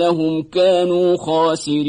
إنهم كانوا خاسرين.